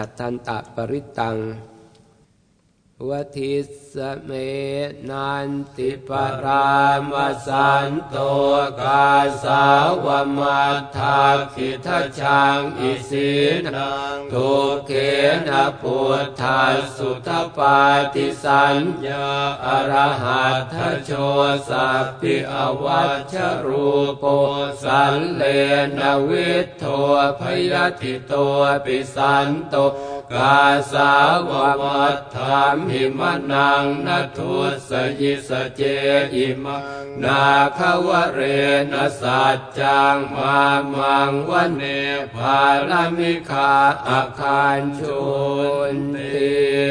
ฉัตทันตะปริตัง วทิสเมนันติปรามสันโตกาสาวมัทธาคิทชังอิสินังทุเกนะปุถทาสุทปาติสัญญาอรหัตโชสัพพิอวัชรูปสันเลนวิทโทพยติโตปิสันโต กาสาววัฏธรรมหิมนังนัทุสยิสเจอิมนาคาวเรนสัจจังมามังวันเนภาลมิคาอาคารชุนติ